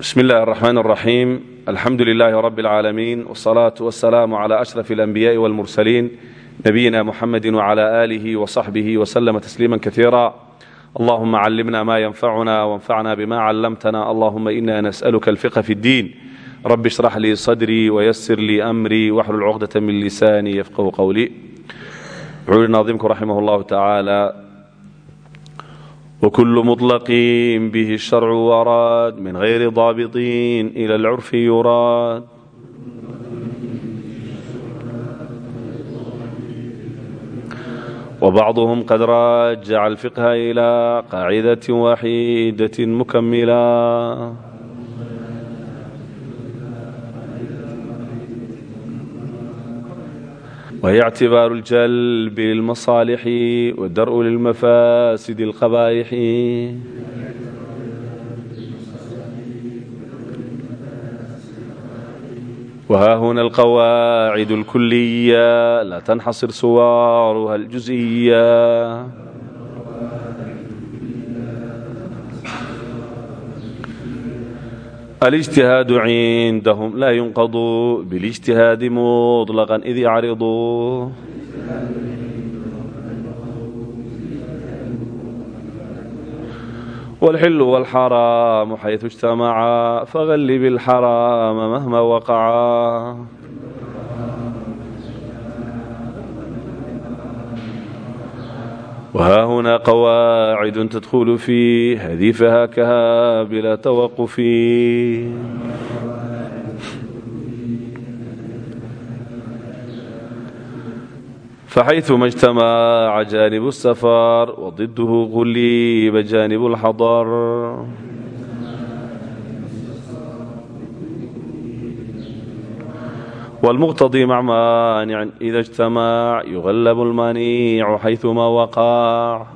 bsm اllahi الرحmn الرaxيim alxamdu لlh rb العaalamiin والصlaaة والسlاam عlى أشرف الأنbiyاءi والmurslيin nabiyina mxamedi وعlى آlih وصaxbih وslma تsliima kaثيirا allahuma climna ma ynfacuna وانfacna bma clamtna allahuma ina nasأlka الفqه fi الdin rb اشhrx lii صdrي وysir lii أmrي wxlul cqdaة min lisani yfqhu qwlي wuxuu yihi naadimku raximah اllahu taعaalى wkul muطlaqin bihi sharcu waraad min hayri daabitiin ila alcurfi yuraad wbacduhm qad raajaca alfiqha ila qaacidaة waaxidaة mukamila وهي اعتبار الجلب للمصالح والدرء للمفاسد القبائح وها هنا القواعد الكلية لا تنحصر صوارها الجزئية الاجتهاد عندهم لا ينقض بالاجتهاد مطلقا إذ يعرض والحل والحرام حيث اجتمعا فغلب الحرام مهما وقعا وها هنا قواعد تدخل في هذه فهاكها بلا توقف فحيثما اجتمع جانب السفر وضده غليب جانب الحضر والمقتضي مع مانع إذا اجتمع يغلب المانع حيثما وقع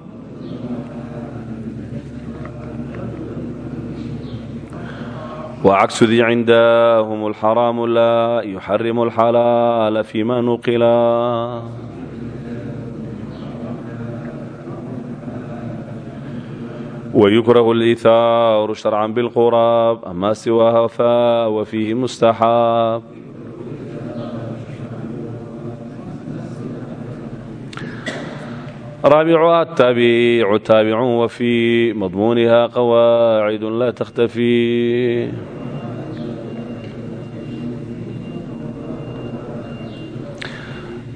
وعكس ذي عندهم الحرام لا يحرم الحلال فيما نقلا ويكره الإيثار شرعا بالقراب أما سواها فوفيه raabicuha taabicu taabicun wafii madmuuniha qawaacidu laa takhtafi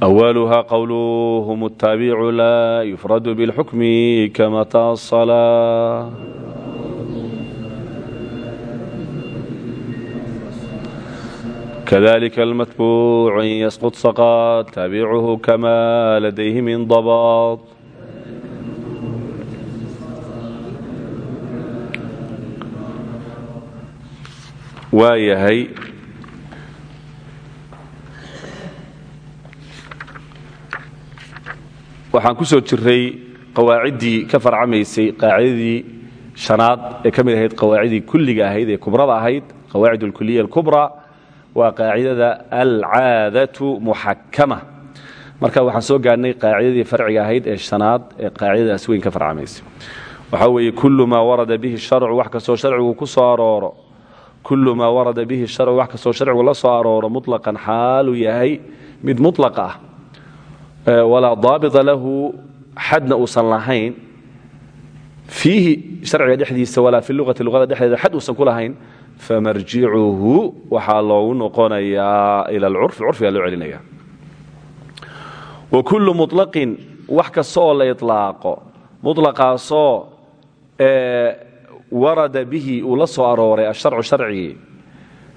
awaluha qowluhum ataabicu laa yufradu bilxukmi kama taasala kadalika almatbuuc in yasqud saqaad taabicuhu kamaa ladayhi min dabaad waa yahay waxaan ku soo jiray qawaaciddii ka farcamaysay qaacidadii shanaad ee ka mid ahayd qawaacidii kulliga ahayd ee kubrada ahayd qawaacid alkuliya alkubraa waa qaacidada alcaadatu muxakama marka waxaan soo gaadhnay qaacidadii farciga ahayd ee shanaad ee qaacidadaas weyn ka farcamaysay waxaa weeye kullu maa warada bihi sharcu wax kastoo sharcigu ku soo arooro. Kullu maa warada bihi sharcu wax kastoo sharcigu la soo arooro muطlaqan xaaluu yahay mid muطlaq ah. Walaa lahu xadna uusan lahayn. Fiihi sharciga dhexdiisa walaa fi luqati luqada dhexdeeda xad uusan ku famarjicuhu waxaa loogu noqonayaa ila alcurfi curfigaa loo celinaya wa kullu muطlaqin wax kasta oo la iطlaaqo muطlaqaasoo warada bihi uu la soo arooray asharcu sharcigii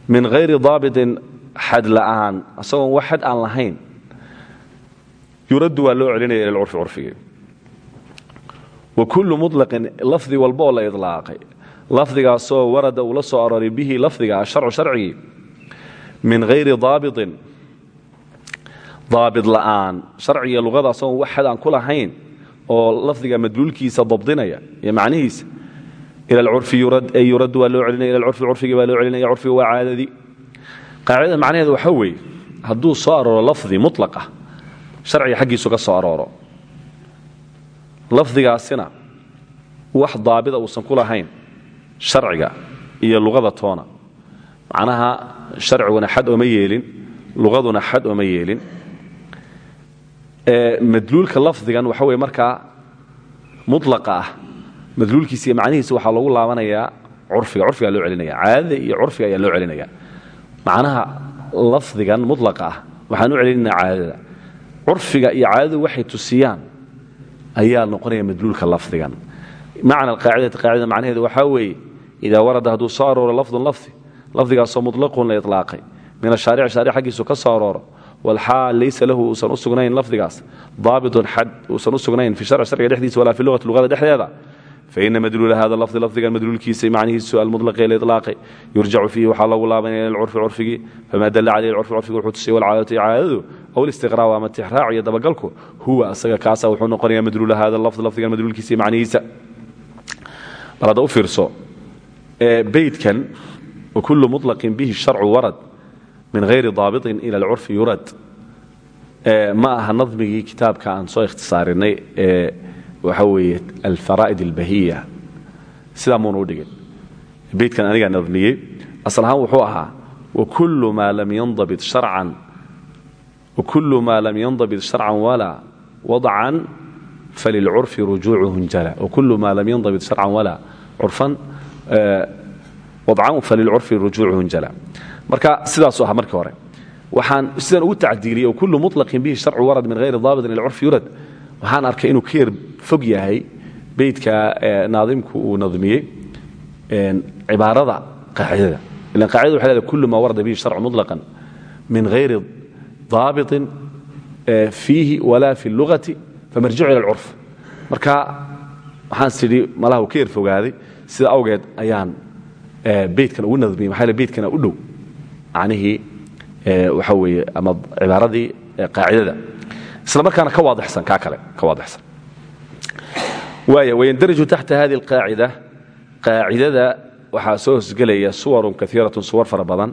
min hayri daabitin xad la'aan asagoon wax xad aan lahayn yuraddu waa loo celinaya ila curfi curfigii wa kullu muطlaqin lafdi walba oo la iطlaaqay lafdigaasoo warada uu la soo arooray bihi lafdiga asharcu sharcigii min hayri daabitin daabit la'aan. Sharciga luqada asagoon wax xad aan ku lahayn oo lafdiga madluulkiisa dabdinaya iyo macnihiisa ila alcurfi yuraddu waa loo celinaya ila alcurfi curfigii baa loo celinaya curfiga waa caadadii qaacidada macnaheedu waxaa weeye hadduu soo arooro lafdi muطlaqa sharciga xaggiisu ka soo arooro. Wax daabida uusan ku lahayn sharciga iyo luqada toona. Macnaha sharciguna xad ooma yeelin luqaduna xad ooma yeelin. Madluulka lafdigan waxa weye markaa mulaqa ah. Madluulkiisa iyo macnihiisa waxaa loogu laabanayaa curfiga loo celinaya caadada iyo curfiga ayaa loo celinaya macnaha lafdigan mulaqa ah waxaan u celinayna caadada. Curfiga iyo caadadu waxay tusiyaan ayaa noqonaya madluulka lafdigan macna alqaacidati qaacidada macnaheedu waxaa weeye idaa warada hadduu soo arooro lafdun lafdi lafdigaasoo mutlaqun la ilaaqay min ashaarici shaaric xaggiisu ka soo arooro walxaal laysa lahu uusan u sugnayn lafdigaas daabitun xad uusan u sugnayn fi sharci sharciga dhexdiisa walaa fi luqati luqada dhexdeeda faina madluula hada lafdi lafdigan madluulkiisa macnihiisu almulaqi lilaaqi yurjacu fiihi waxaa loogu laabanaya ila curfi curfigii famaa dalla caleyh curfi curfigu wuxuu tusiyay walcaadatu caadadu aw listiqraa ama tixraac iyo dabagalku huwa asaga kaasa wuxuu noqonaya madluula hada lafdi lafdigan madluulkiisa macnihiisa bal hadda u fiirso beydkan wakulu mulaqin bihi sharcu warad min hayri daabiطin ila alcurfi yurad ma aha nadmigii kitaabka aan soo ikhtisaarinay ee waxa weeye alfaraa'id albahiya sidaa muuna u dhigin. Beydkan anigaa nadmiyey. Asal ahaan wuxuu ahaa wakulu maa lam yandabit sharcan walaa wadcan falilcurfi rujuucuhu njala wakulu maa lam yandabit sharcan walaa curfan wadcan falilcurfi rujuucuhu njala marka sidaasuu aha marka hore waxaan sidan ugu tacdiiliyey kullu muطlaqin bihi sharcu warad min hayri daabitin ilcurfi yurad waxaan arkay inuu ka fog yahay beydka naadimku uu nadmiyey cibaarada qaacidada ilan qacida waxay leedahay kullu maa warada bihi sharcu muطlaqan min hayri daabitin fiihi walaa fi lugati famarjicu ila alcurf. Marka waxaan sidhi malaha ka yar fogaaday sida awgeed ayaan beydkan ugu nadmiyey maxaa beydkana u dhow. Macnihii waxa weeye ama cibaaradii qaacidada. Isla markaana ka waadixsan kaa kale ka waadixsan waaya wayandariju taxta hadihi alqaacida. Qaacidada waxaa soo hosgelaya suwarun kaiiratun suwar fara badan.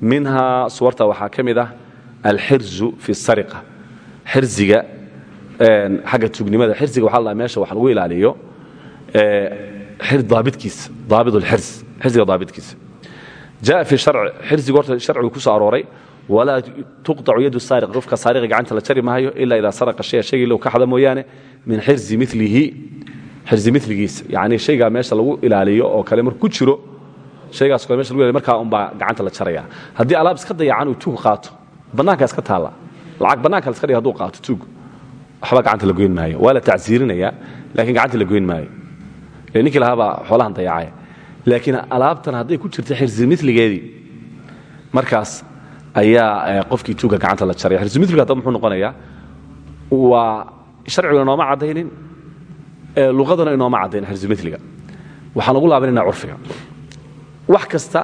Minhaa suwarta waxaa ka mid ah alxirzu fi sariqa. Xirziga xagga tugnimada xirziga waxa la meesha wax lagu ilaaliyo daabidkiisa daabid lxirz xirziga daabidkiisa jaa fi harci xirzigu horta sharcigu ku soo arooray walaa tuqطacu yadu saariq qofka saariqa gacanta la jari maayo ilaa idaa saraqa shaya shaygii low ka xada mooyaane min xirzi milihi xirzi miligiisa yacni shaygaa meesha lagu ilaaliyo oo kale markuu ku jiro shaygaas kale meesha lagu ilaaliyo markaa unbaa gacanta la jaraya haddii alaab iska dayacan uu tuug qaato bannaankaa iska taalla lacag bannaanka la iska dhiga haduu qaato tuug waxba gacanta la goyn maayo. Waa la tacsiirinayaa laakiin gacanta la goyn maayo. Ninkii lahaabaa xoolahan dayacaya laakiin alaabtan hadday ku jirta xirzi miligeedii markaas ayaa qofkii tuuga gacanta la jaraya xirsimiliga hadaba muxuu noqonayaa waa sharcigu inooma caddaynin luqadana inooma caddayn xirsimiliga waxaan ugu laabanayna curfiga. Wax kasta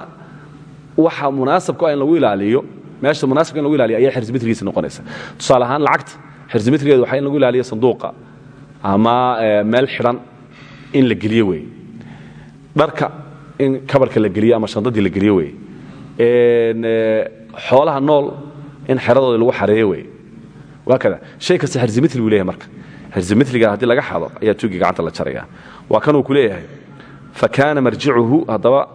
waxa munaasabku ah in lagu ilaaliyo meesha munaasabka in lagu ilaaliyo ayaa xirsimiligiisa noqonaysa. Tusaale ahaan lacagta xirsimiligeedu waxaa in lagu ilaaliyo sanduuqa ama meel xidhan in la geliyo weeye dharka in kabarka la geliyo ama shandadii la geliyo weeye xoolaha nool in xeradooda lagu xareeyo wey waa kada. Shay kasta xirsimili buu leeyahay marka. Xirsimiliga haddii laga xado ayaa tuugii gacanta la jaraya waa kanuu ku leeyahay fa kaana marjicuhu haddaba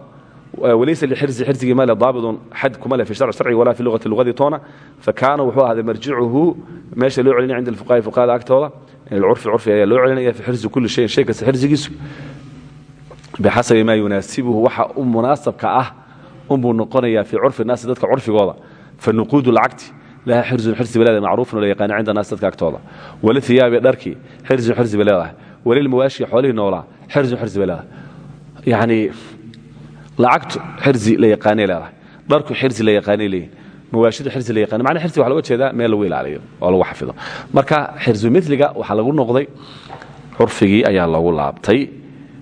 walaysa lixirzi xirzigii male daabidun xad kuma leh fi sharci sharciga walaa fi luqati luqadii toona fa kaana wuxuu ahaaday marjicuhu meesha loo celinaya cinda alfuqaha'i fuqahada agtooda ilcurfi curfi ayaa loo celinaya fi xirzi kulli shayin shay kasta xirzigiisu bixasabi maa yunaasibuhu waxa u munaasabka ah unbuu noqonayaa fii curfi naasi dadka curfigooda fanuquudu lacagti laha xirzun xirsi bay leedahay macruufun la yaqaana cinda naasi dadka agtooda walithiyaabi dharkii xirzun xirsi bay leedahay walilmawaashi xoolihii noolaa xirzun xirsi bay leedahay yacni lacagtu xirzi la yaqaanay leedahay. Dharku xirzi la yaqaanay leeyihiin mawaashidu xirzi la yaqaanay. Macnaa xirsi waxa looga jeedaa meel lagu ilaaliyo oo lagu xafido. Marka xirzu miliga waxaa lagu noqday curfigii ayaa loogu laabtay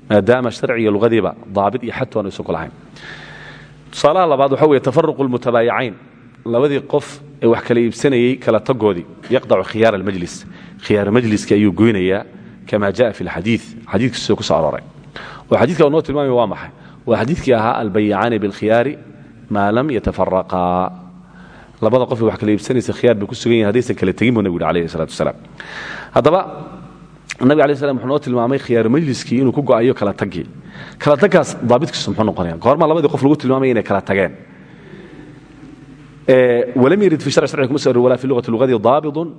maadaama sharciga luqadiiba daabit iyo xadtoon aysan ku lahayn. Tusaalaha labaad waxa weye tafaruqu lmutabaayicayn labadii qof ee wax kala iibsanayey kala tagoodii yaqdacu khiyaar almajlis khiyaar majliska ayuu goynayaa kama jaa fi lxadii xadiikiisa ku soo arooray. Oo xadiidka noo tilmaamaya waa maxay waa xadiidkii ahaa albayicaani bilkhiyaari maa lam yatafaraqaa labada qof wax kala iibsanaysa khiyaar bay ku sugan yihiin haddaysan kala tegin buu nebigu yhi alayhi salatu wasalaam. Haddaba nabig alay slam wuxuu noo tilmaamay khiyaaru majliskii inuu ku go'ayo kala tagii kala taggaas daabitkiisu muxuu noqonaya goormaa labadii qof lagu tilmaamaya inay kala tageen. Walam yarid fi sharci sharciga kuma soo wala fi lugati lugadii daabidun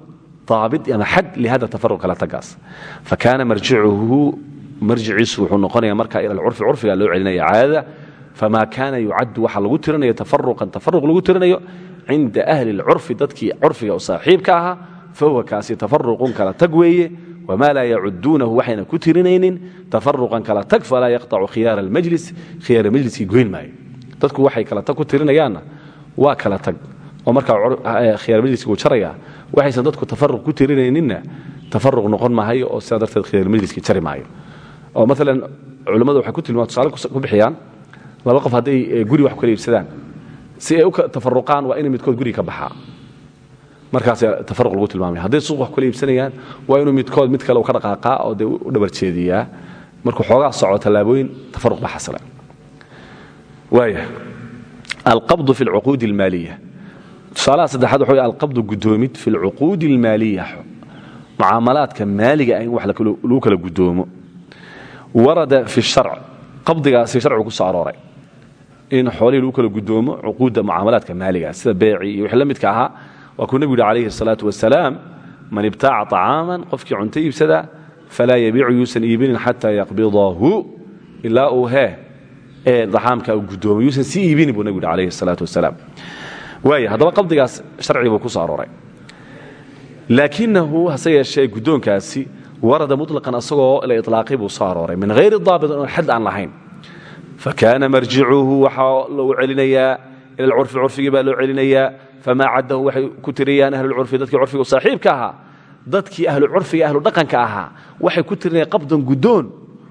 daabit ama xad lihada tafaruq kala taggaas fakaana marjicuhu marjiciisu wuxuu noqonaya markaa ila alcurfi curfiga loo celinaya caadada fama kaana yucaddu waxa lagu tirinayo tafaruqan tafaruq lagu tirinayo cinda ahli اlcurfi dadkii curfiga u saaxiibka ahaa fahuwa kaasi tafaruqun kala tag weeye wma laa yacuduunahu waxayna ku tirinaynin tafaruqan kala tag falaa yaqطacu khiyaara اlmajlis khiyaara majliskii goyn maayo dadku waxay kala tag ku tirinayaanna waa kala tag oo markaa khiyaar majliski uu jaraya waxaysan dadku tafaruq ku tirinayninna tafaruq noqon maayo oo sidaa darteed khiyaar majliskii jari maayo oo maalan culimmadu waxay ku tilmaa tusaale ku bixiyaan laba qof hadday guri wax kala iibsadaan si ay u tafaruqaan waa inay midkood guriga ka baxaa. Markaas tafaruq lagu tilmaamaya hadday suuq wax kala iibsanayaan waa inuu midkood mid kale u ka dhaqaaqaa oo dee u dhabar jeediyaa. Markuu xoogaa soco tallaabooyin tafaruq baa xasila waaya alqabdu fi alcuquudi almaaliya. Tusaalaha saddexaad waxa wey alqabdu guddoomid fi alcuquudi almaaliya. Mucaamalaadka maaliga ah in wax lagu kala guddoomo warada fi sharc. Qabdigaasi sharcigu ku soo arooray. In xoolihii lagu kala gudoomo cuquudda mucaamalaadka maaliga sida beecii iyo wixii la midka ahaa waa kuu nebigu calayhi asalaatu wasalaam man ibtaaca طacaaman qofkii cunto iibsada falaa yabiicu yuusan iibinin xataa yaqbidahu ilaa uu hee ee daxaamka gudoomo yuusan sii iibinin buu nebigu calayhi asalaatu wasalaam. Waaya haddaba qabdigaas sharci buu ku soo arooray. Laakinahu hase yeeshee warada muطlaqan asagoo la iطlaaqay buu soo arooray. Min hayri daabitin oon xad aan lahayn. Fakaana marjicuhu waxaa lou celinayaa ila alcurfi curfigii baa loo celinayaa. Famaa caddahu waxay ku tiriyaan ahlulcurfi dadkii curfiga saaxiibka ahaa. Dadkii ahlu curfiga ahlu dhaqanka ahaa waxay ku tirinayaan qabdan guddoon.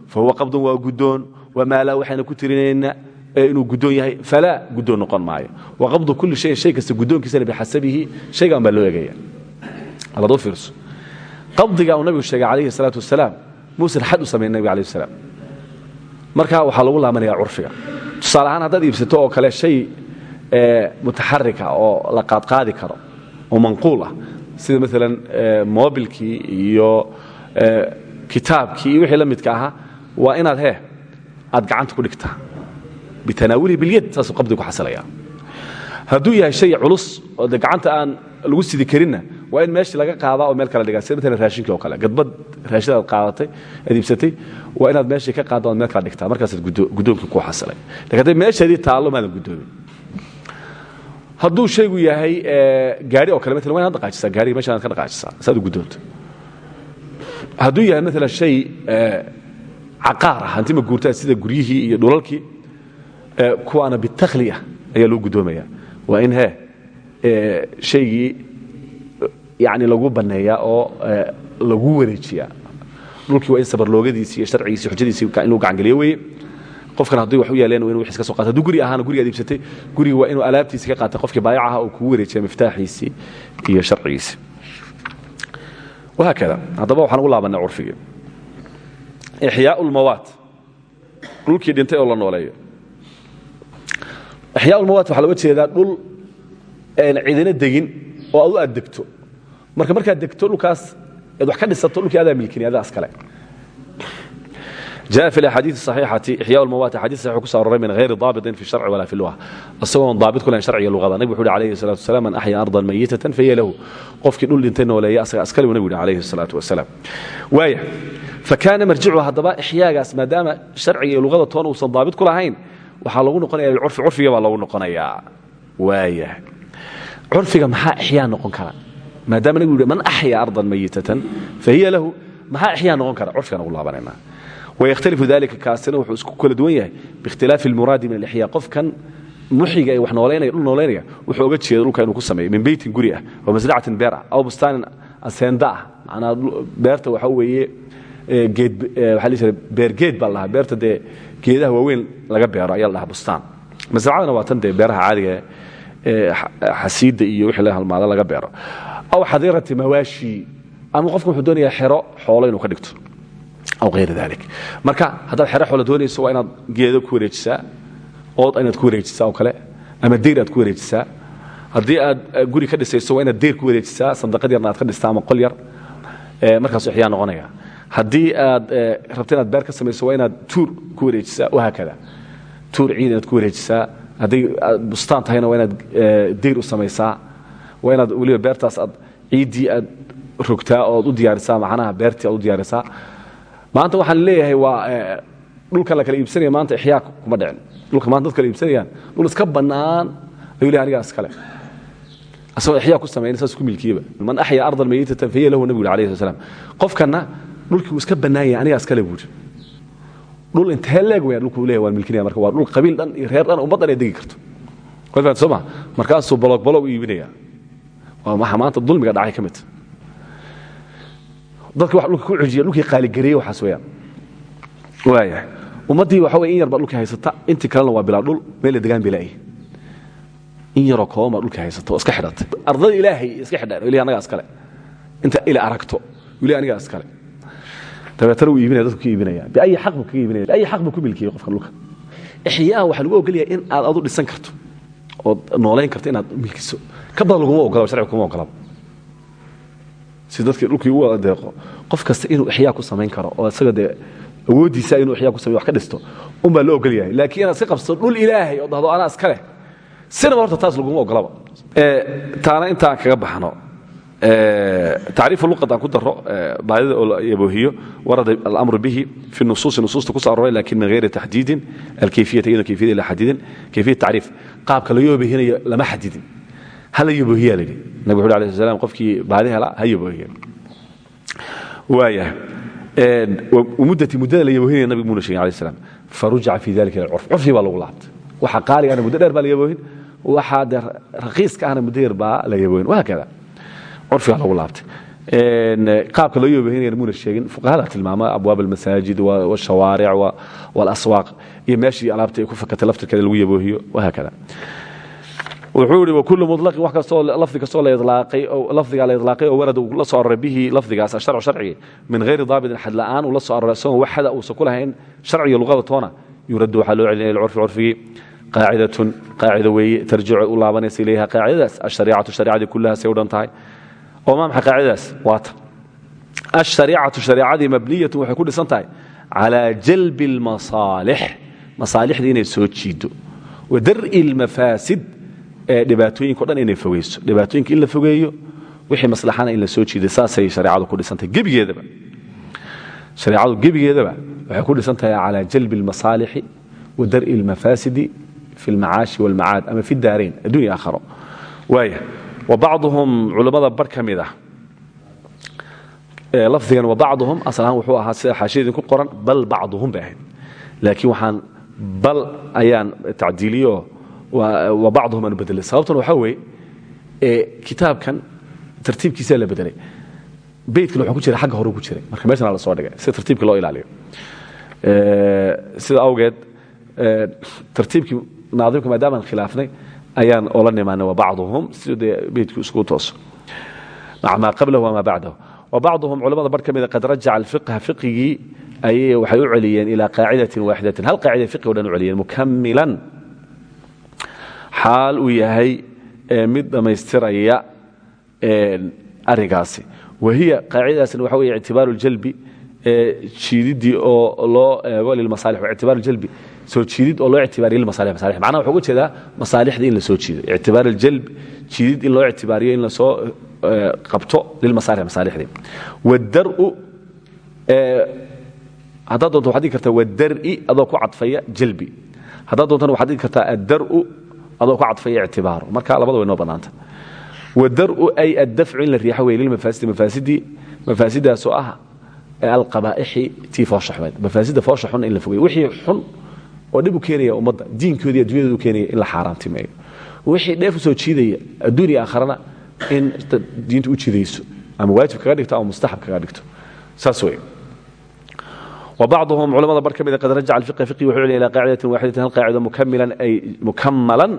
Fa huwa qabdan waa guddoon. Wamaalaa waxayna ku tirinayna inuu guddoon yahay. Falaa guddoon noqon maayo. Wa qabdu kulli shayin shay kasta guddoonkiisana qabdiga uu nabigu sheegay calayhi salaatu wasalaam muusan xad u samayn nabiga alayh salaam. Marka waxaa lagu laabanaya curfiga. Tusaale ahaan iibsato oo kale shay mutaxarika oo la qaadqaadi karo oo manquul ah sida maalan mobilkii iyo kitaabkii wixii la midka ahaa waa inaad hee aad gacanta ku dhigtaa. Bitanaawulihi bilyad saasuu qabdigu xasilaya hadduu yahay shay culus oo gacanta aan lagu sidi karinna waa in meeshii laga qaadaa oo meel kala dhigaa sida maalan raashinkii oo kale. Gadbad raashin aad qaadatay aad iibsatay waa inaad meeshii ka qaadda oad meel kala dhigtaa. Markaasaad guddoonkii ku xasilay laakiin hadday meesheedii taallo maadan guddoomin. Hadduu shaygu yahay gaari oo kale maala wa inaad dhaqaajisaa. Gaariga meesha inaad ka dhaqaajisaa saad u guddoonto. Hadduu yahay maalan shay caqaar ah hanti ma guurtaa sida guryihii iyo dhulalkii kuwaana bitakhliya ayaa loo guddoomaya waa in he shaygii yani lagu banneeyaa oo lagu wareejiyaa dhulkii waa in sabarloogadiisi iyo sharcigiisi xujadiisi inuu gacangeliyo weeye. Qofkan haddii wax u yaaleen inu wixis ka so qaata hadduu guri ahaana guriga iibsatay guriga waa inuu alaabtiisi ka qaatay qofkii baayac aha oo kugu wareejiya miftaaxiisii iyo sharcigiisi. Wahaakada haddaba waxaan ugu laabanay curfigii ixyaau lmawaat dhulkii dhintay oo la nooleeyo. Ixyaa ulmawaat waxaa loga jeedaa dhul cidina degin oo aad degto marka markaad degto dhulkaas ad wax ka dhisato dhulkii adaa milkini adaas kale جاء في الأحاديث الصحيحة إحياء الموات حديث صحيح كسر الرمي من غير ضابط في الشرع ولا في اللغة أصلا ضابط كلها شرعي اللغة النبي حول عليه الصلاة والسلام من أحيا أرضا ميتة فهي له قف كنول لنتين ولا يأسك أسكالي ونبي عليه الصلاة والسلام وايح فكان مرجعها ضباء إحياء ما دام شرعي اللغة طون وصل ضابط كلها هين وحالغون نقنيا العرف عرفي والله نقنيا وايح عرفي محا إحياء نقن كلا ما maadaama nbigu yidhi man axya ardan mayitatan fahiya lahu. Maxaa axyaa noqon kara? Curfkaan ugu laabanayna wayakhtalifu dalika kaasina wuxuu isku kala duwan yahay biikhtilaafi almuraadi min alixyaa qofkan muxiga ee wax noolaynaya dhul noolaynaya wuxuu oga jeeda dhulka inuu ku sameeyo min beytin guri ah oo maslacatin beer ah aw bustaanin aseenda ah. Macnaa beerta waxaa weeye geed waxaa la jiraa beergeed baa la dhahaa beerta dee geedaha waaweyn laga beero ayaa la dhahaa bustaan. Maslacadana waa tan dee beeraha caadiga ah, ee xasiidda iyo wixii la halmaada laga beero aw xadiirati mawaashi ama qofka wuxuu doonayaa xero xoolo inuu ka dhigto aw ayr dalik marka haddaad xero xoolo doonayso waa inaad geedo ku wareejisaa ood inaad ku wareejisaa oo kale ama deyr aad ku wareejisaa haddii aad guri ka dhisayso waa inaad deyr ku wareejisaa sandaqad yarna aad ka dhistaa ama qol yar markaasuu ixyaa noqonaya haddii aad rabto inaad beer ka samayso waa inaad tuur ku wareejisaa wahaakada tuur ciid inaad ku wareejisaa hadday bustaan tahayna waa inaad deyr u samaysaa waa inaad weliba beertaas aad ciiddii aad rogtaa ooad u diyaarisaa macnaha beertii aad u diyaarisaa. Maanta waxaan leeyahay waa dhulkan la kala iibsanaya maanta ixyaa kuma dhicin. Dhulka maanta dad kala iibsanayaan dhul iska bannaan ayuu lehay anigaa iskale asagoo ixyaa ku samayna saas ku milkiyeba man axya ardan mayitatan fahiya lahu nabigu alayhi slat slam qofkanna dhulkii wuu iska bannaan yahay anigaa iskale buuri dhul intee leeg weya dhulku leeyahay waan milkinaya marka waa dhul qabiil dhan iyo reer dhan ummad dhan ay degi karto. Soo ma markaasuu bolog u iibinaya waa waxa maanta dulmiga dhacay ka midta dadki wax dhulka ku cijiya dhulkii qaaligareeye waxaas weeyaan. Waaya ummaddii waxa weye in yar baa dhulkii haysata intii kalena waa bilaa dhul meela degaan bilaa'i in yaroo kooban baa dhulkii haysata iska xidhatay ardada ilaahay iska xidhaan ilahi anagaa iskale inta ila aragto ilahi anigaa iskale dabeetana wuu iibinaya dadku ka iibinaya. Biayi xaq buu kaga iibinaya xaq buu ku milkiyey qofka dhulka. Ixyaa waxaa lagu ogolyahay in aad adu dhisan karto ood noolayn karto inaad milkiso ka badan laguma ogolaba sharciga kuma ogolaba si dadkii dhulkii ugu wada deeqo qof kasta inuu ixyaa ku samayn karo oo isaga dee awooddiisa inuu ixyaa ku samayo wax ka dhisto unbaa loo ogol yahay. Laakiin inaad iska qabsato dhul ilaahay oo dhahdo anaa iska leh. Sinaba horta taas laguma ogolaba taana intaan kaga baxno tacriifu luqad aan ku daro baadida oo la yaboohiyo warada alamru bihi fi nusuusi nusuusta ku soo aroray laakiin min hayri taxdiidin alkayfiyata iyadoo kayfiyada la xadidin kayfiyat tacriif. Qaabka la yaboohinayo lama xadidin hala yaboohiyaa layidhi nabig wuxu alayh slam qofkii baadi hela ha yaboohiya waaya muddati muddada la yaboohinaya nabigu muuna sheegin alayh slam farujica fi dalika ila curf curfii baa lagu laabtay. Waxa qaaligaana muddo dheer baa la yaboohin waxaa dee raqiiska ahna muddo yar baa la yaboohin. Wahaakada curfigaa lagu laabtay. Qaabka loo yaboohinayana muuna sheegin fuqahada tilmaama abwaab almasaajid washawaaric walaswaaq iyo meeshii alaabta ay ku fakatay laftirkeeda lagu yaboohiyo wahaakada wuxuu ihi wakulu mulaqin wax kastoo lafdi kastoo la ilaaqay oo lafdigaa la ilaaqay oo warada uu la soo aroray bihi lafdigaas asharcu sharcigi min hayri daabitin xad la'aan uu la soo aroray isagoo waxada uusan ku lahayn sharciga luqada toona. Yuraddu waxaa loo celinaya ilcurfi curfigii. Qaacidatun qaacida weeye tarjicu u laabanaysa ilayha. Qaacidadaas ashariicatu shariicadii kullahaasay u dhan tahay. Oo maa maxay qaacidadaas? Waata ashariicatu shariicadii mabniyatun waxay ku dhisan tahay calaa jalbi almasaalix masaalixdii inay soo jiido wa dar'i almafaasid dhibaatooyinko dhan inay fogeyso. Dhibaatooyinka in la fogeeyo wixii maslaxana in la soo jiiday saasay shareecadu ku dhisantahay gebigeedaba. Shareecadu gebigeedaba waxay ku dhisan tahay calaa jalbi almasaalixi wa dar'i almafaasidi fi almacaashi walmacaad ama fi daarayn addunya aakharo. Waaya wa bacduhum culammada bar ka ah lafdigan wa bacduhum asal wuxuu ahaa sida xaashiyadii ku qoran bal bacduhum bay laakiin waxaan bal ayaan tacdiiliyo bacduhum aanu bedelay sababtuna waxaa weeye kitaabkan tartiibkiisaa la bedelay. Beytkan wuxuu ku jiray xagga hore ku jiray. Marka meeshana la soo dhigay sida tartiibka loo ilaaliyo. Sida awgeed tartiibkii naadimka maadaamaan khilaafnay ayaan oola nimaanay wabacduhum si dee beytku iskugu tooso maa qablahu wamaa bacdahu. Wabacduhum culamada bar ka mida qad rajaca alfiqha fiqigii ayay waxay u celiyeen ilaa qaacidatin waaxidatin. Hal qaacida fiqi o dhan u celiyeen mukamilan xaal uu yahay mid dhammaystiraya arinkaasi wahiya qaacidadaasna waxa wey ictibaaru ljalbi jiididii oo loo eego lilmasaalix ictibaaru ljalbi. Soo jiidid oo loo ictibaariyo lilmasaalix masalix macnaha wuxuu uga jeedaa masaalixdii in la soo jiido. Ictibaar aljalb jiidid in loo ictibaariyo in la soo qabto lilmasaalix masaalixdii. Wadaru haddaad doonto waxad dhigi kartaa wadari adoo ku cadfaya jalbi. Haddaad doontana waxaad dhigi kartaa addaru adoo ku cadfaya ictibaaro marka labada way noo bannaanta. Wadaru ay addafcu in la riixo wey lilmafaasidi mafaasidii mafaasidaasoo ah alqabaa'ixi tii foosha xumeed mafaasida foosha xun in la fogeeyo. Wixii xun oo dhib u keenaya ummadda diinkoodii addunyadoodu keenaya in la xaaraantimeeyo wixii dheef u soo jiidaya adduun iyo aakharana in diinta u jidayso ama waajib kaga dhigto ama mustaxab kaga dhigto. Saas wey wbacduhum culamada bar ka mida qad rajaca alfiqh fiqhi wuxuu celya ilaa qaacidatin waaxidatin hal qaacida mukamilan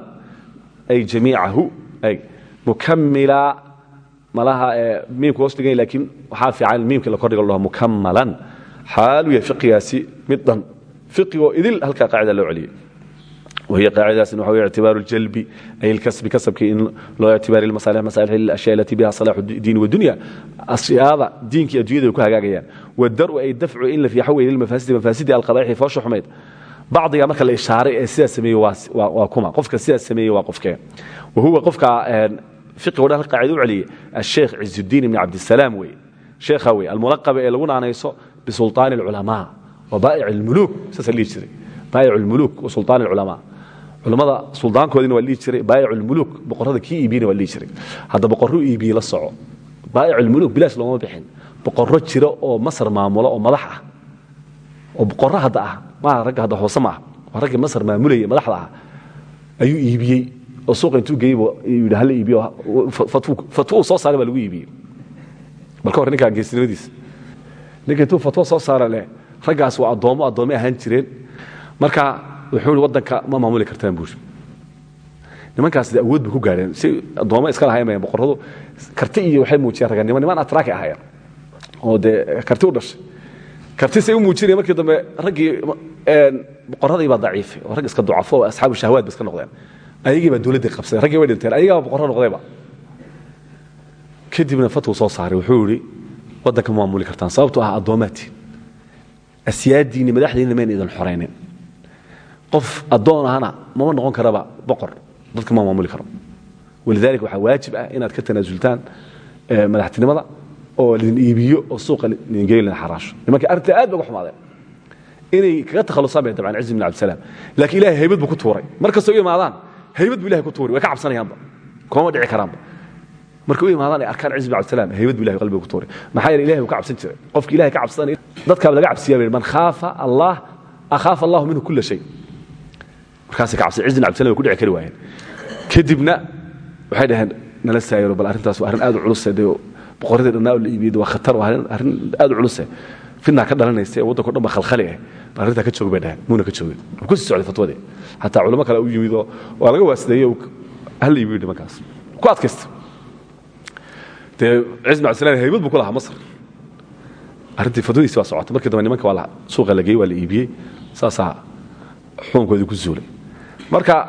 ay jamiicahu mukamila malaha ee miimka hoos dhigan lakiin waxaa fiican miimka la kordhigo ladhaho mukamalan xaalu yahay fiqigaasi mid dhan fiqigoo idil halkaa qaacida loo celiyay celiyey وهي قاعدة وهو اعتبار الجلب أي الكسب كسبك إن لو اعتبار المصالح مصالح الأشياء التي بها صلاح الدين والدنيا أشياء دينك يجيد وكها جاجيان والدرء أي الدفع إلا في حول المفاسد مفاسد القضايا فوش حميد بعض marka la ishaaray ee sidaa sameeyey waa waa kuma qofka sidaa sameeyey waa qofkee وهو qofka fiqh wada qaacid u celiye الشيخ عز الدين بن عبد السلام وي شيخ وي الملقب ee lagu naanayso بسلطان العلماء وبائع الملوك ساسلي jiray بائع الملوك وسلطان العلماء culamada suldaankoodina waa lihi jiray baayic lmuluk boqorada kii iibiyena waa lihi jiray. Hadda boqorro iibiye la soco. Baayic lmuluk bilaash looma bixin. Boqorro jira oo masar maamulo oo madax ah. Oo boqorro hadda ah. Maaha ragga hadda hoose ma ah waa masar maamulaya madaxda ah. Ayuu iibiyey. Oo suuqa intuu geeyey yidhi hala iibiyo? Fatwo soo saaray baa lagu iibiyey bal hor ninkaa geesinimadiisa ninka intuu fatwo soo saara leh raggaas waa addoommo addoommo ahaan jireen. Marka wuxuu wadanka ma maamuli kartaan buuri nimankaas awood bay ku gaadheen si addoommo iska lahayn boqorradu karti iyo waxay muujiyeen raganimo niman atraaki ahaayeen. Oo dee karti u dhashay. Karti say u muujinaya markii dambe raggii boqorradii baa daciifay oo rag iska ducafo oo asxaabu shahawaad ba iska noqdeen. Ayagii baa dowladdii qabsadeen raggii way dhinteen. Ayagaa boqorro noqdayba kadibna fatwu soo saaray. Wuxuu yidhi waddanka ma maamuli kartaan. Sababtoo ah addoomaadtiin asyaadiinni madaxdiinna mayna idin xoraynin qof addoon ahna mama noqon karaba boqor. Dadka ma maamuli karo. Walidaalika waxaa waajib ah inaad ka tanaasultaan madaxtinimada oo lidin iibiyo oo suuqa lidin geeyo lidin xaraasho. Nimanka arrinta aad ba uga inay kaga takhalusaan bay dabcan cizi bin cabdisalaam laakiin ilahay haybad buu ku tuuray. Mar kastoo u haybad buu ilahay ku tuuray. Way ka cabsanayaanba. Kooma dhici karaanba. Markay u imaadaan ay arkaan cizi bin cabdisalaam haybad buu ilahay qalbiga ku tuuray. Maxaa yeele ka cabsan jiray. Qofki ilahay ka cabsanaya dadkaaba laga cabsiyaa bay man khaafa allah akhaafa allahu minhu kulla shay markaasay ka cabsay cizi bin cabdisalaam way ku dhici kari waayeen. Kadibna waxay dhaheen nala saayiro bal arrintaas waa arrin aad u culus dee boqorradii dhannaa oo la iibiyey waa khatar waa arrin aad u culuse fidnaa ka dhalanaysa ee waddanko dhan ba khalkhali ah bal arrintaa ka joogi bay dhaheen muuna ka joogin. Wuu ku sii socday fatwadii. Xataa culamo kale u yimid oo waa laga waasideeyey hal iibiyo nimankaas ku adkaysta dee ciis bin cabdisalaam haybad buu ku lahaa masar. Arrintii fatwadiisi waa socotay markii dambe nimanka waa la suuqa la geeyey waa la iibiyey saasaa xukunkoodii ku zuulay marka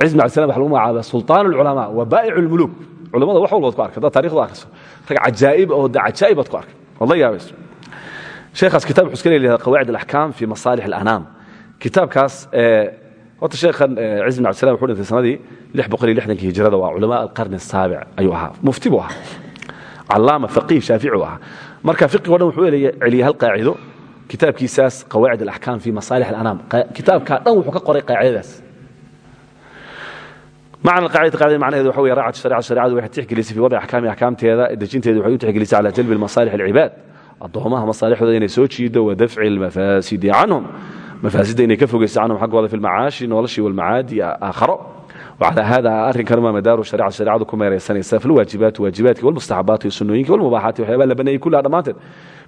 cismi cabdislm wa lagu magacaaba sulaan اlculamaa waa baa'ic اlmuluk culamada wax walbaad ku arkay haddaad taarikhda akriso tag oo de cajaa'ib baad ku arkay. Waad la yaabayso sheekhaas kitab wuxuu iska leeyahay qawaacid alaxkaam fi masaalix alanaam. Kitaabkaas eh, horta sheekhan eh, cismi cabdislm wuxuu dhintay sanadii hijrada waa culamaa alqarni asaabic ayuu ahaa. Mufti buu ahaa. Callaama faqiih marka fiqigo dhan wuxuu celiyey hal qaacido kitaabkiisaas qawaacid alaxkaam fi masaalix alanaam. Kitaabkaa dhan wuxuu ka qoray qaacidadaas macna qaacidata qaadada macnaheedu waxa wey raacatu sharica shariicadu waxay tixgelisay fi wadci axkaami axkaamteeda. Dejinteeda waxay u tixgelisay calaa jalbi lmasaalix alcibaad. Addoommaha masaalixdooda inay soo jiido wa dafci almafaasidi canhum. Mafaasidda inay ka fogeysa canhum xaggooda fi lmacaashi noloshii walmacaadi aakharo. Calaa haada arrinkan maa madaaru sharica shariicadu ku meeraysanaysa falwaajibaatu waajibaadka walmustaxabaati sunooyinka walmubaaxaati waxyaabaha la baneeyey kullaha dhammaanteed.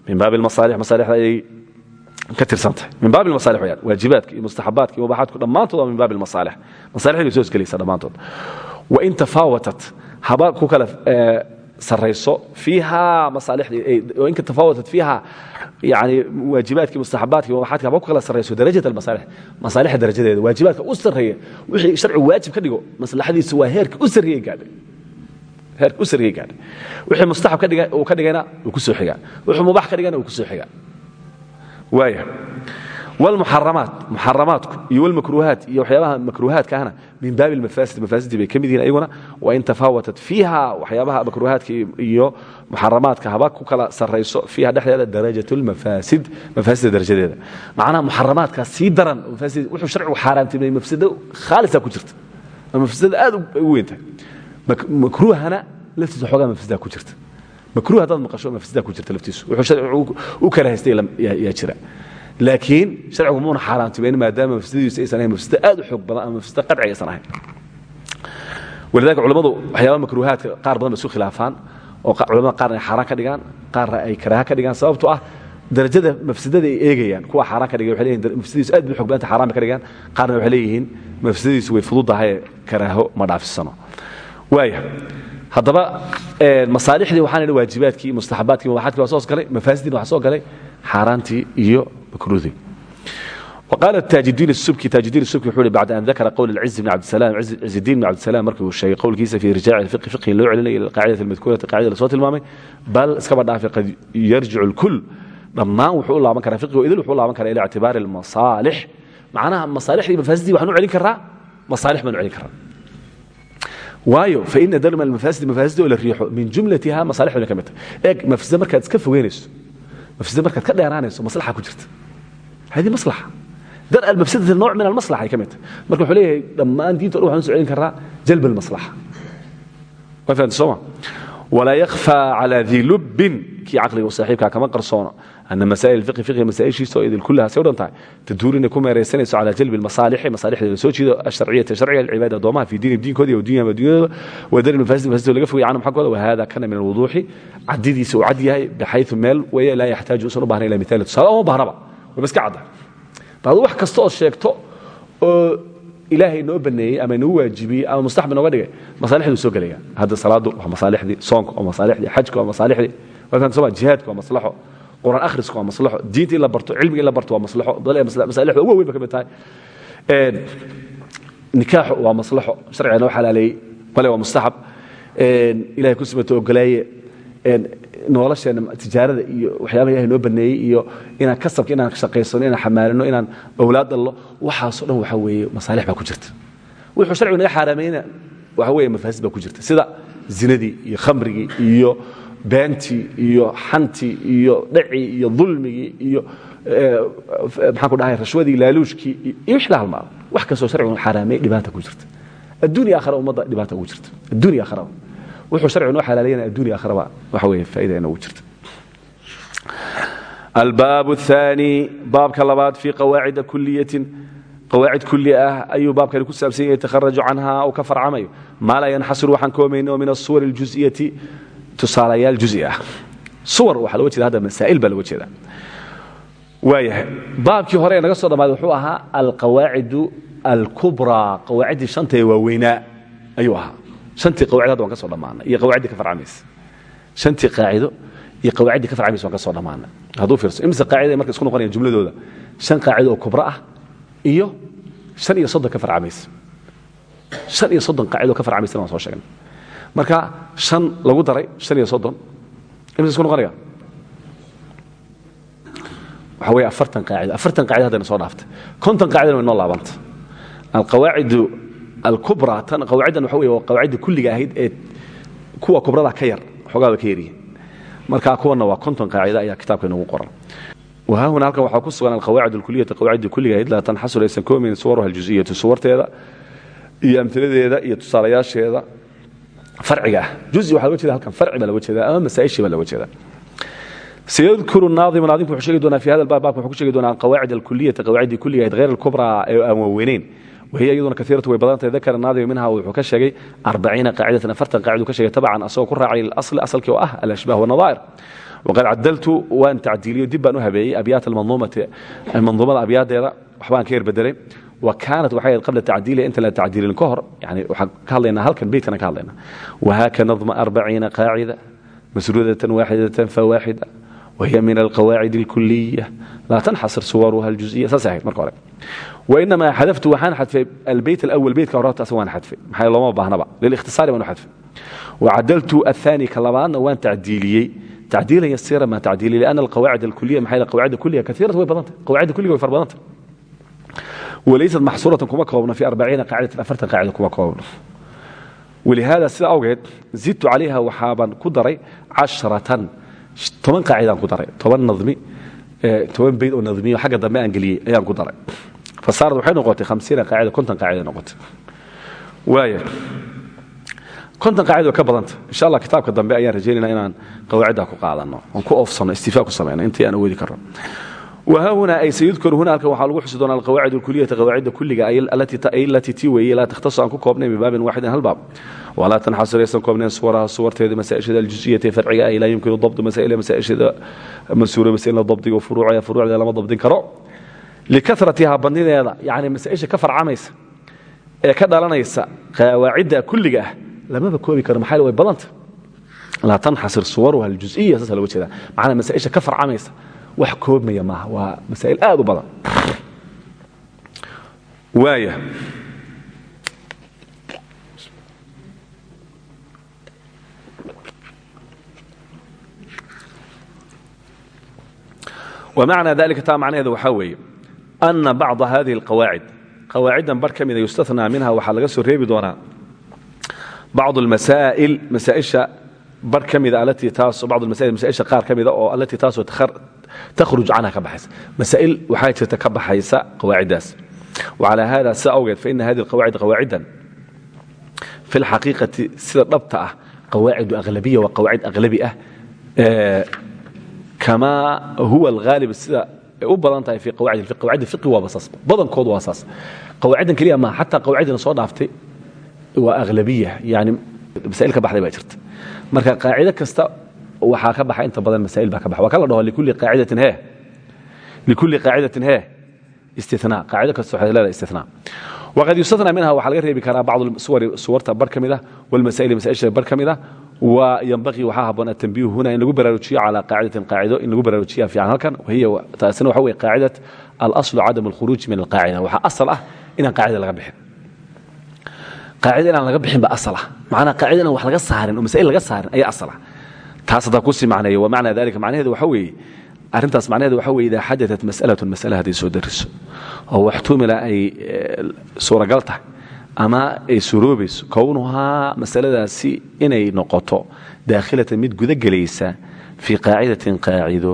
Min baabi almasaalix masaalixda ay ka tirsantahay min baab masaalix wayaan waajibaadka iyo mustaxabaadka iyo mubaxaadku dhammaantood waa min baab almasaalix masaalix bay soo isgelaysa dhammaantood. Wain tafaawatat haba ku kala sarayso fiiha masaalixdii wain tafaawatat fiiha yani waajibaadkii mustaxabaadka iyo mubaxaadka haba ku kala sarayso darajat almasaalix masaalixa darajadeeda waajibaadka u sarreeya wixii sharcigu waajib ka dhigo maslaxadiisu waa heerka u sarreeye gaadhay heerka u sarreeye gaadhay wixii mustaxab ka dhiga uu ka dhigayna uu ku soo xigaa. Wuxuu mubax ka dhigana uu ku soo xigaa waaya wlmuxaramaat muxaramaadku iyo wlmakruuhaat iyo waxyaabaha makruuhaadka ahna min baabi almafaasid mafaasidii bay ka mid yihiin ayaguna wain tafaawatat fiiha waxyaabaha makruuhaadka iyo muxaramaadka haba ku kala sarayso fiiha dhexdeeda darajat lmafaasid mafaasida darajadeeda. Macnaha muxaramaadkaa sii daran wuxuu sharcigu xaaraantimay mafsado khaalisa ku jirta. Mafsadada aad u weyn tahay. Makruuhana laftiisa xoogaa mafsada ku jirta makruuh haddaad maqasho mafsada ku jirta laftiisu wuxuu sharcigu u karahaystay yaa jira laakiin sharcigu muuna xaaraantimayn maadaama mafsadadiisu aysan ahayn mafsado aad u xoog badan ama mafsado qadci aysan ahayn walidalika culamadu waxyaaba makruuhaadka qaar badan ba isu khilaafaan oo culamada qaarna ay xaaraan ka dhigaan qaarna ay karaaha ka dhigaan sababtoo ah darajada mafsadada ay eegayaan kuwa xaaraan ka dhigay waxay leeyihiin mafsadadiisu aad bay xog badanta xaaraan bay ka dhigaan qaarna waxay leeyihiin mafsadadiisu way fududahay karaaho ma dhaafisano waaya haddaba masaalixdii waxaan idhi waajibaadkii mustaxabaadkii mubaxaadkii waa soo galay mafaasiddiina waxaa soo galay xaaraantii iyo makruuhdii وقال التاجدين السبكي تاجدين السبكي وحولي بعد أن ذكر قول العز بن عبد السلام عز, عز الدين بن عبد السلام مركب الشيء قول كيسة في رجاع الفقه فقه لو علنا إلى القاعدة المذكورة قاعدة لصوت المامي بل اسكبر دافع قد يرجع الكل ضمان وحول الله من كان فقه وإذن وحول الله من كان إلى اعتبار المصالح معناها مصالح دي مفاسدي وحنو عليك waayo faina darma almafaasid mafaasidoo la riixo min jumlatiha masaalixduna ka mid. Ta eeg iska fogeynayso mafsida markaad ka dheeraanayso maslaxa ku jirta. Hadii maslaxa. Dar almafsidati nooc min almaslaxa ay ka marka wuxuu leeyahay diinta o dhan waxaan u soo celin karaa jalb almaslaxa walaa yakhfaa calaa dii lubbin kii caqliga saaxiibkaa kama qarsoona ana masaa'il fiqi fiqiga masaa'ishiisa oo idil kullahaasay u dhan tahay taduur inay ku meeraysanayso calaa jalbi masaalixi masaalixda la soo jeedo asharciyata sharciga lcibaada addoomaha fi diinihim diinkooda iyo dunyahim addunyadooda wa darbi mafaasidi mafaasido laga fogay canhum xaggooda wahaada kana min alwuduuxi caddidiisa uu cad yahay baxaydu meel weeye laa yaxtaaju usan u bahna ila mitaali tusaale uma bahnaba wayba iska cadda badu wax kasta ood sheegto oo ilaahay noo baneeyay ama noo waajibiyay ama mustaxab nooga dhigay masaalixdu soo galaya hada salaadu waa masaalixdi soonka waa masaalixdi xajka waa masaalixdi waa soo jihaadka waa maslaxo quraan akhriska waa maslaxo diinta in la barto cilmiga la barto waa maslaxo dole masaalixdu ugu weyn ka mid tahay. Nikaaxu waa maslaxo sharciga noo xalaaleeyay bale waa mustaxab. Ilaahay ku simato ogolaaye nolosheena tijaarada iyo waxyaabaha ilahay noo baneeyey iyo inaan kasabka inaan shaqaysano inaan xamaalino inaan awlaad dallo waxaasoo dhan waxa weeye masaalix baa ku jirta. Wuxuu sharcigu naga xaaraamayna waxa weeye mafaasid baa ku jirta. Sida zinadii iyo khamrigii iyo beentii iyo xantii iyo dhacii iyo dulmigii iyo maxaan ku dhahay rashwadii laaluushkii iyo wixii la halmaado wax kastoo sharcigu xaaraamay dhibaata ku jirta. Adduun iyo aakhira ummadda dhibaata ugu jirta. Adduun iyo aakhira wuxuu sharcigu noo xalaaleyana adduun iyo aakhiraba waxa weeye faa'iida inoogu jirta الباب الثاني باب كلبات في قواعد كلية قواعد كلية أي باب كان يكون يتخرج عنها أو كفر عمي ما لا ينحصر وحن كومين من الصور الجزئية تصاليا الجزئية صور وحل وجه هذا مسائل بل وجه هذا وايه باب كي هوري نغا سو دماد وحو اها القواعد الكبرى قواعد شنتي ووينا antii qawacid waan ka soo dhammaanay iyo qawaaciddii ka arcamaysa antii qaacido iyo qawaaciddii ka farcamaysa waan ka soo dhammaanay hadduu fiirso imse qaacida marka isku noqonayaan jumladooda. Shan qaacido oo kubro ah iyo han iyo soddon ka farcamaysa han iyo soddon qaacidoo ka farcamaysana waan soo sheegnay. Marka han lagu daray han iyo soddon imse isku noqonaya? Waxa wey afartan qaacido. Afartan qaacido haddayna soo dhaaftay. Konton qaacidana way noo laabanta alqawaacidu alubra tan qawaaciddan waxa wey waa qawaacidda kulliga ahayd ee kuwa kubrada ka yar xoogaaba ka yaryihin markaa kuwanna waa konton qaacida ayaa kitaabka inagu qoran. Wahaahuna halkan waxaa ku sugan alqawaacid alkuliyata qawaacidda kulliga ahayd laa tanxasur aysan koomayn suwaruha aljuziyatu suwarteeda iyo amtiladeeda iyo tusaalayaasheeda farciga ah. Juzi waxa loga jeeda halkan farci baa loga jeeda ama masaa'ishii baa loga jeeda sayadkuru naaim naadimku wuxuu sheegi doonaa fi hada baab babka wuxuu ku sheegi doonaa alqawaacid alkuliyata qawaaciddii kulliga ahayd hayr alkubra ee aan waaweynayn wahiy iyaduna kaiiratu way badantah dakara naadimu minha wuxuu ka sheegay arbaciina qaacidatan afartan qaacidu ka sheegay tabacan asagoo ku raacay lilasli asalkii oo ah alashbaah wanadaa'ir. Waqad cadaltu waan tacdiiliyo dib baan u habeeyey abyaat manduumada abyaadeeda waxbaan ka yerbedelay wa kaanat waxay ahayd qabla tacdiiliha inta la tacdiilin ka hor yani waxaan ka hadlaynaa halkan beytkana ka hadlaynaa. Wahaaka nadma arbaciina qaacida masruudatan waaxidatan fawaaxida wahiya min alqawaacid alkuliya laa tanxasir suwaruha aljuziya saasay ahayd marka hore inamaa xadatu waxaan xadfay albeyt awl beytka horta asag waan xadfay maa looma baahnaba lilhtisaari baan xadfay wacadaltu aani ka labaadna waan tacdiiliyey tacdiilan yasiira maa tacdiiliy ana alqawaacid alkuliya maa qawaacida kuliga kaiirata way badanta qawaacida kuliga way far badanta walaysad maxsuuratan kuma koobna fi arbaciina qaacidatan afartan qaacida kuma koobna walihaada sidaa awgeed zidtu calayha waxaaban ku daray casharatan toban qaacidaan ku daray toban nadmi toban beyd oo nadmiyo xagga dambe aan geliyey ayaan ku daray fasaarad waxay noqotay hamsiina qaacida konton qaacida noqotay. Waaya konton qaacida way ka badanta insha allah kitaabka dambe ayaan rajaynayna inaan qawaaciddaa ku qaadanno oon ku oofsanno istiifaa ku samayno intii aan awoodi karno whahunaa ay sayudkaru huna halkan waxaa lagu xusi doonaa alqawaacid اlkuliyata qawaacidda kuliga ay latii ti weeye laa takhtasu aan ku koobnayn bibaabin waaxidin hal baab. Walaa tanxasir aysan koobnayn suwaraha suwarteeda masaaishada aljuziyata ee farciga ah laa yumkinu dabdu masaaila masaaishada mansuura masaila dabdiga furuucaya furuucda lama dabdin karo likaratihaa badnideeda yani masaaisha ka farcamaysa ee ka dhalanaysa qawaacidda kulliga ah lamaba koobi karo maxaa way badanta? Laa tanxasir suwaruha aljuziya saasa loga jeeda macnaa masaaisha ka farcamaysa wax koobmaya maaha waa masaa'il aad u badan. Waaya wamacnaa dalika taa macnaheeda waxaa weeye ana bacda hadihi alqawaacid. Qawaaciddan bar ka mida yustanaa minha waxaa laga soo reebi doonaa. Bacd almasaa'il masaaisha bar ka mida alatii taas bacd almasail masaaisha qaar ka mida oo alatii taasoo takhruj canha ka baxaysa. Masaa'il waxaa jirta ka baxaysa qawaaciddaas. Wacalaa hada sida awgeed faina hadihi alqawaacid qawaaciddan fi lxaqiiqati sida dhabta ah qawaacidu ahlabiya waa qawaacid ahlabi ah kamaa huwa alghaalib sida u badan tahay fi qawaacid qawaacid fiqi waaba saas badankoodu waa saas. Qawaaciddan keliya maa xataa qawaaciddina soo dhaaftay waa aglabiya yani masaa'il ka baxday baa jirta. Marka qaacido kasta waxaa ka baxa inta badan masaa'il baa ka baxa. Waa kan la dhaho likulli qaacidatin he likulli qaacidatin he istinaa qaacido kasta waxay leedahay istinaa waqad yustatnaa minha waxaa laga reebi karaa bacdu suwari suwarta bar ka mid ah walmasaa'il masaa'isha bar ka mid ah ynbaii waxaa haboon atambiihu huna in lagu baraarujiyo calaa qaacidatin qaacido in lagu baraarujiya fiican halkan. Hiya taasina waxa weye qaacidat alaslu cadam alkhuruuj min alqaacida. Waxaa asal ah inaan qaacida laga bixin. Qaacida inaan laga bixin ba asal ah. Macnaa qaacida wax laga saarin oo masaa'il laga saarin ayaa asal ah. Taas haddaa ku sii macneeyo wa macnaa dalika macnaheedu waxa weeye arintaas macnaheedu waxa weye idaa xadaat mas'alatun mas'ale hadday soo dariso. Oo ay eh, suuragal ama ay suroobayso kownuhaa masaladaasi inay noqoto daakhilatan mid guda gelaysa fii qaacidatin qaacido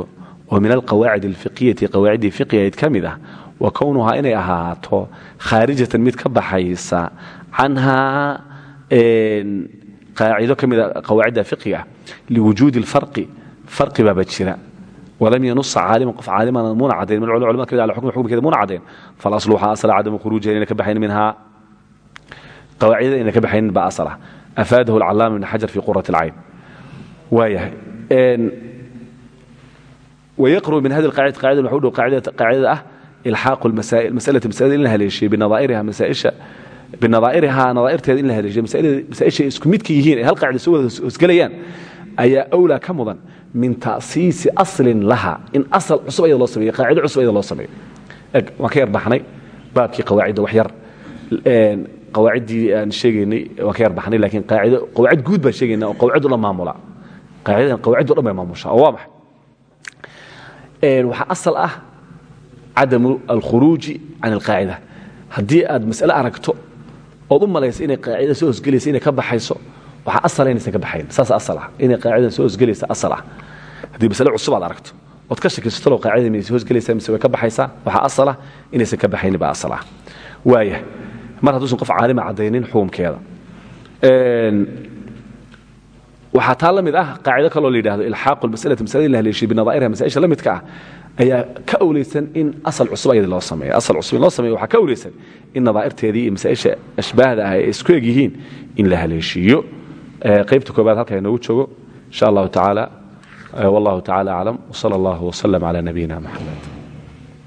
oo min alqawaacid alfiqiyati qawaaciddii fiqigayd ka mid ah wa kownuhaa inay ahaato khaarijatan mid ka baxaysa canhaa qaacido ka mida qawaacidda fiqiga liwujuudi اlfarqi farqi baaba jira. Walam yanusa caaliman qof caaliman muna cadayn min culamada ka mid ala xukmi xukmkeeda muna cadayn falaslu waxaa asla cadamu khuruujiha inayna ka baxayn minhaa qawaacidada ina ka baxaynin baa asal ah. Afaadahu alcalaama ibn xajar fi qurat اlcayn waayahay wayaqrbu min hadi alqaacida qaacidan waxa u dhow qaacidada ah? Ilxaaqu lmasaa'il masalati masalada in la haleeshiyo binadaa'iriha masaa'isha binadaa'irihaa nadaa'irteeda in la haleeshiyo masaa'isha isku midka yihiin ee hal qaacida soo wada hosgelayaan ayaa awlaa ka mudan min ta'siisi aslin laha in asal cusub ayada loo sameeyo qaacido cusub ayada loo sameeyo eg waan ka yar baxnay baabkii qawaacidda wax yar qawaaciddii aan sheegaynay waan ka yar baxnay lakiin qaacido qawaacid guud baan sheegayna oo qawaacid o dhan maamula. Qaacidadan qawaacid o dhan bay maamushaa oo waa maxay? Waxaa asal ah cadamu alkhuruuji can alqaacida. Haddii aad mas'ale aragto ood u malaysa inay qaacida soo hosgelaysa inay ka baxayso waxaa asala inaysan ka baxayn. Saas asal ah. Inay qaacidan soo hosgelaysa asal ah. Haddii masale cusub aad aragto ood ka shakisato low qaacida maysa hosgelaysaa mise way ka baxaysaa waxaa asal ah inaysan ka baxaynin baa asal ah. Waaya mar hadduusan qof caalima caddaynin xukumkeeda waxaa taa la mid ah qaacido kaloo la yidhahdo ilxaaqu masalati masalada in la haleeshiyo binadaa'iriha masaa'isha la midka ah ayaa ka awleysan in asal cusub ayada loo sameeyo asal cusub loo sameeyo waxaa ka awleysan in nadaa'irteedii iyo ashbaahda ah ay isku eg yihiin in la haleeshiiyo. Qaybta koobaad halkaa inoogu joogo insha allahu tacaala wallahu tacala aclam wsala allahu wslm cala nabiyina maxamed